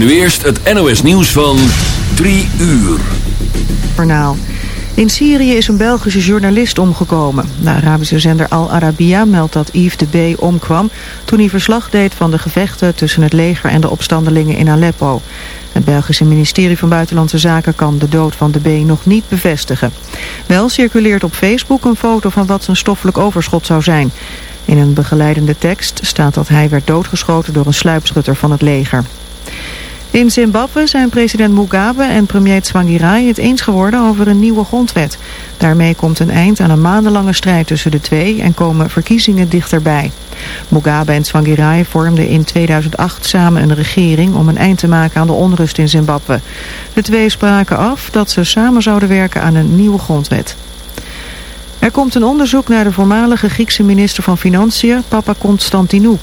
Nu eerst het NOS nieuws van 3 uur. In Syrië is een Belgische journalist omgekomen. De Arabische zender Al Arabiya meldt dat Yves de B. omkwam... toen hij verslag deed van de gevechten tussen het leger en de opstandelingen in Aleppo. Het Belgische ministerie van Buitenlandse Zaken kan de dood van de B. nog niet bevestigen. Wel circuleert op Facebook een foto van wat zijn stoffelijk overschot zou zijn. In een begeleidende tekst staat dat hij werd doodgeschoten door een sluipschutter van het leger. In Zimbabwe zijn president Mugabe en premier Tsvangirai het eens geworden over een nieuwe grondwet. Daarmee komt een eind aan een maandenlange strijd tussen de twee en komen verkiezingen dichterbij. Mugabe en Tsvangirai vormden in 2008 samen een regering om een eind te maken aan de onrust in Zimbabwe. De twee spraken af dat ze samen zouden werken aan een nieuwe grondwet. Er komt een onderzoek naar de voormalige Griekse minister van Financiën, Papa Constantinou.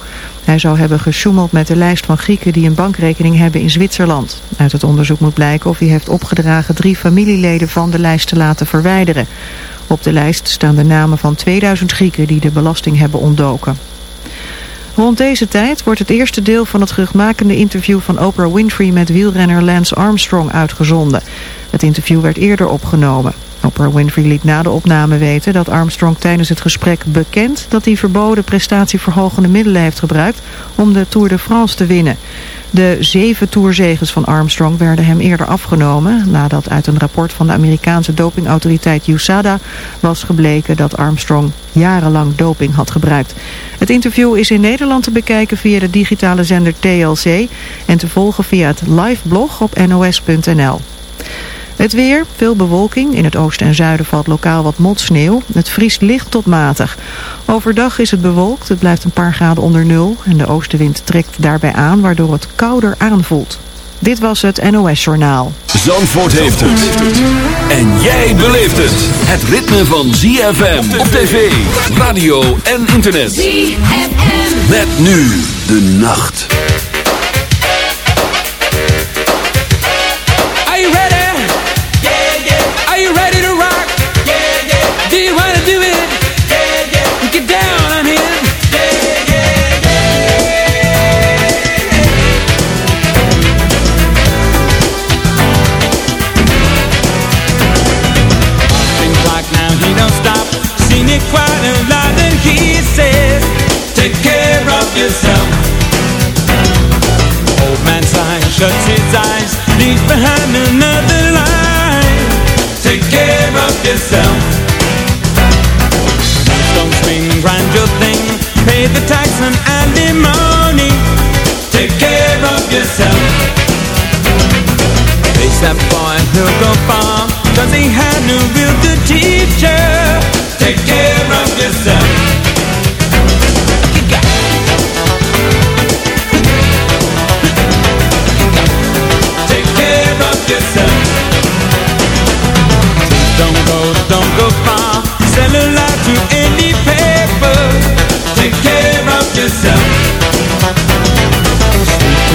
Hij zou hebben gesjoemeld met de lijst van Grieken die een bankrekening hebben in Zwitserland. Uit het onderzoek moet blijken of hij heeft opgedragen drie familieleden van de lijst te laten verwijderen. Op de lijst staan de namen van 2000 Grieken die de belasting hebben ontdoken. Rond deze tijd wordt het eerste deel van het geruchtmakende interview van Oprah Winfrey met wielrenner Lance Armstrong uitgezonden. Het interview werd eerder opgenomen. Oprah Winfrey liet na de opname weten dat Armstrong tijdens het gesprek bekend dat hij verboden prestatieverhogende middelen heeft gebruikt om de Tour de France te winnen. De zeven tourzeges van Armstrong werden hem eerder afgenomen nadat uit een rapport van de Amerikaanse dopingautoriteit USADA was gebleken dat Armstrong jarenlang doping had gebruikt. Het interview is in Nederland te bekijken via de digitale zender TLC en te volgen via het live blog op nos.nl. Het weer, veel bewolking. In het oosten en zuiden valt lokaal wat motsneeuw. Het vriest licht tot matig. Overdag is het bewolkt. Het blijft een paar graden onder nul. En de oostenwind trekt daarbij aan, waardoor het kouder aanvoelt. Dit was het NOS Journaal. Zandvoort heeft het. En jij beleeft het. Het ritme van ZFM op tv, radio en internet. ZFM. Met nu de nacht. Behind another line. Take care of yourself. Don't swing, grind your thing, pay the tax and alimony. Take care of yourself. Face that boy, he'll go far, cause he had no real good teacher. Take care of yourself.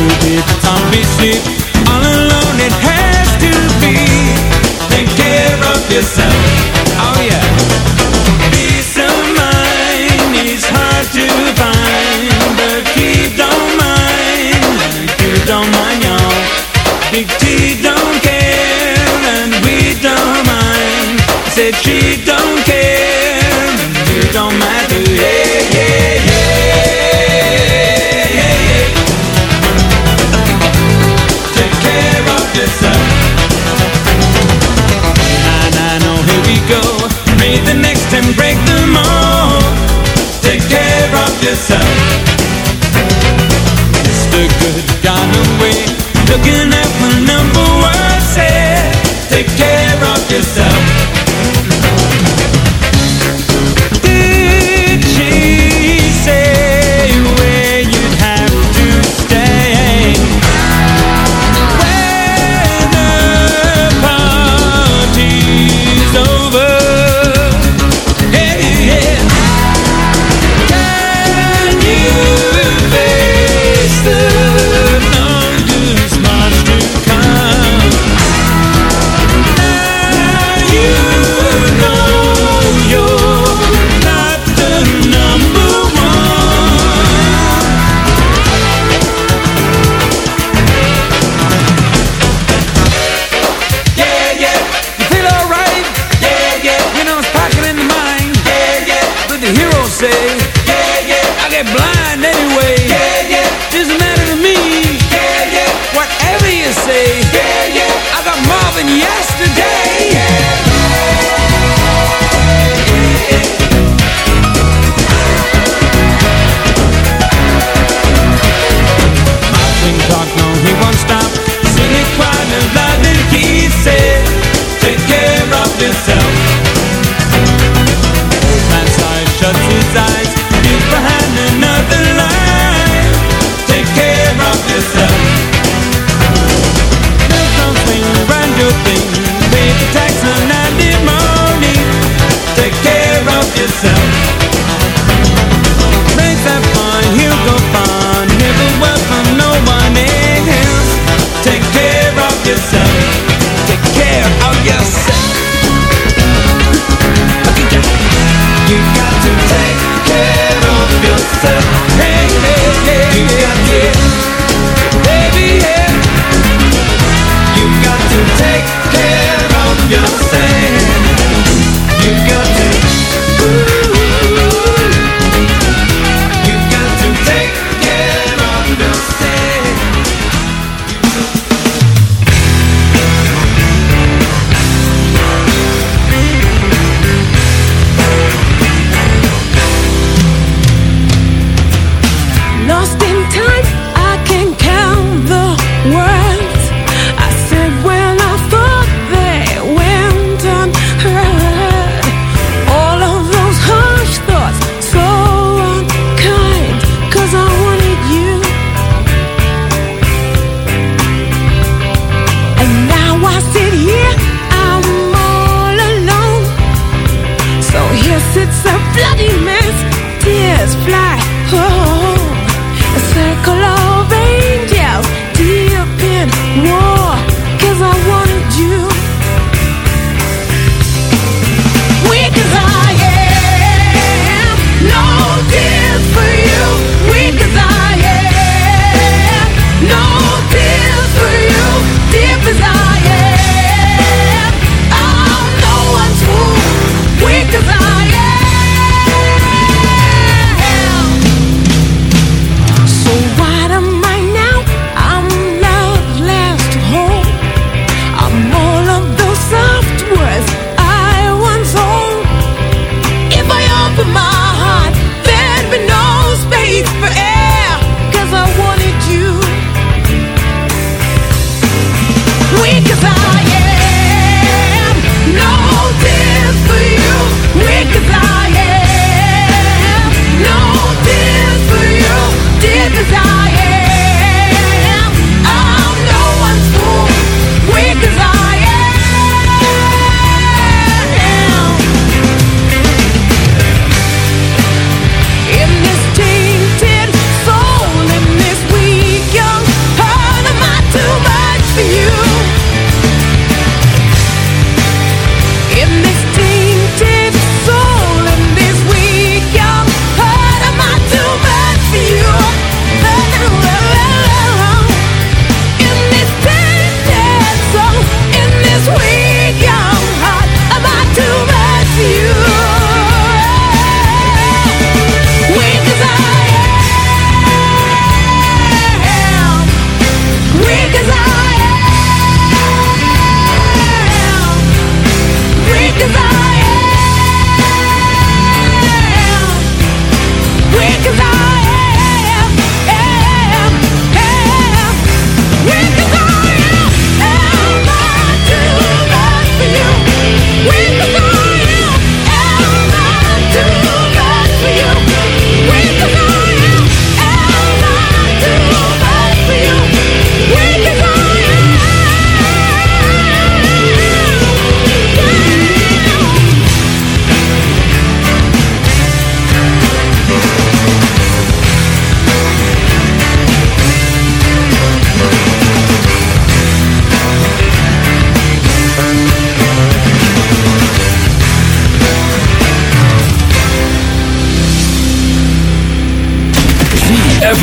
Deep, sleep. All alone it has to be. Take care of yourself. Oh yeah. Peace of mind is hard to find But don't mind. Don't mind y'all. Big T don't yourself Mr. Good got away Looking at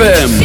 ZFM.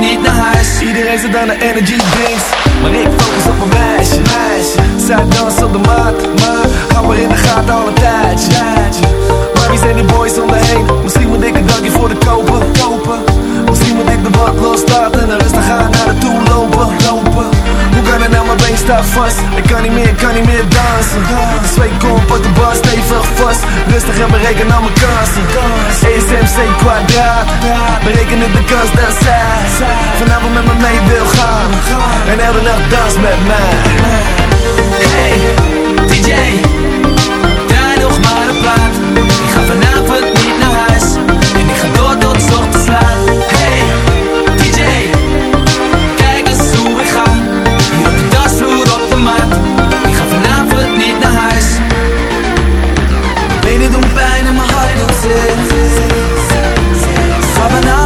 niet naar huis. Iedereen zit aan de energy drinks. Maar ik focus op mijn meisje, meisje Zij danst op de mat, maar Hou maar in de gaten al een tijdje. Maar wie zijn die boys om me heen? Misschien moet ik een dankje voor de kopen, kopen. Misschien moet ik de bak loslaten en rustig gaan naar de toe lopen, lopen Hoe kan het nou, mijn been staat vast? Ik kan niet meer, kan niet meer dansen. De zweet komt, pak de bar stevig vast. Rustig en bereken al mijn kansen. ESMC kwadraat. Berekenen de kans dat zij Vanavond met me mee wil gaan. En elke nacht dans met mij. Hey, DJ Draai nog maar een plaat. Ik ga vanavond niet naar huis. En ik ga door tot ochtends laat niet naar huis. Benen doen pijn en mijn hart vanavond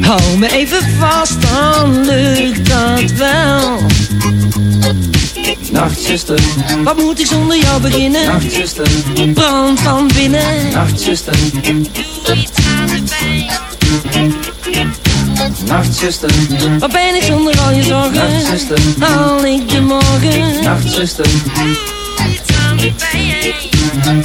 Hou me even vast, dan lukt dat wel. nachtzuster, Wat moet ik zonder jou beginnen? nachtzuster, Brand van binnen. nachtzuster, Doe iets aan de pijn. nachtzuster, Waar ben ik zonder al je zorgen? nachtzuster, Haal ik de morgen? nachtzuster, Doe iets aan de pijn.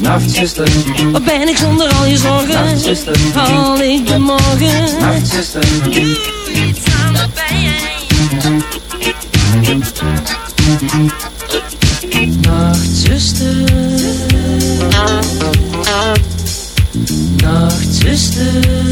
Nachtzuster, Wat ben ik zonder al je zorgen? nachtzuster, Haal ik de morgen? nachtzuster, Doe iets aan de pijn. Nachtzuster. Nachtzuster. Nachtzuster.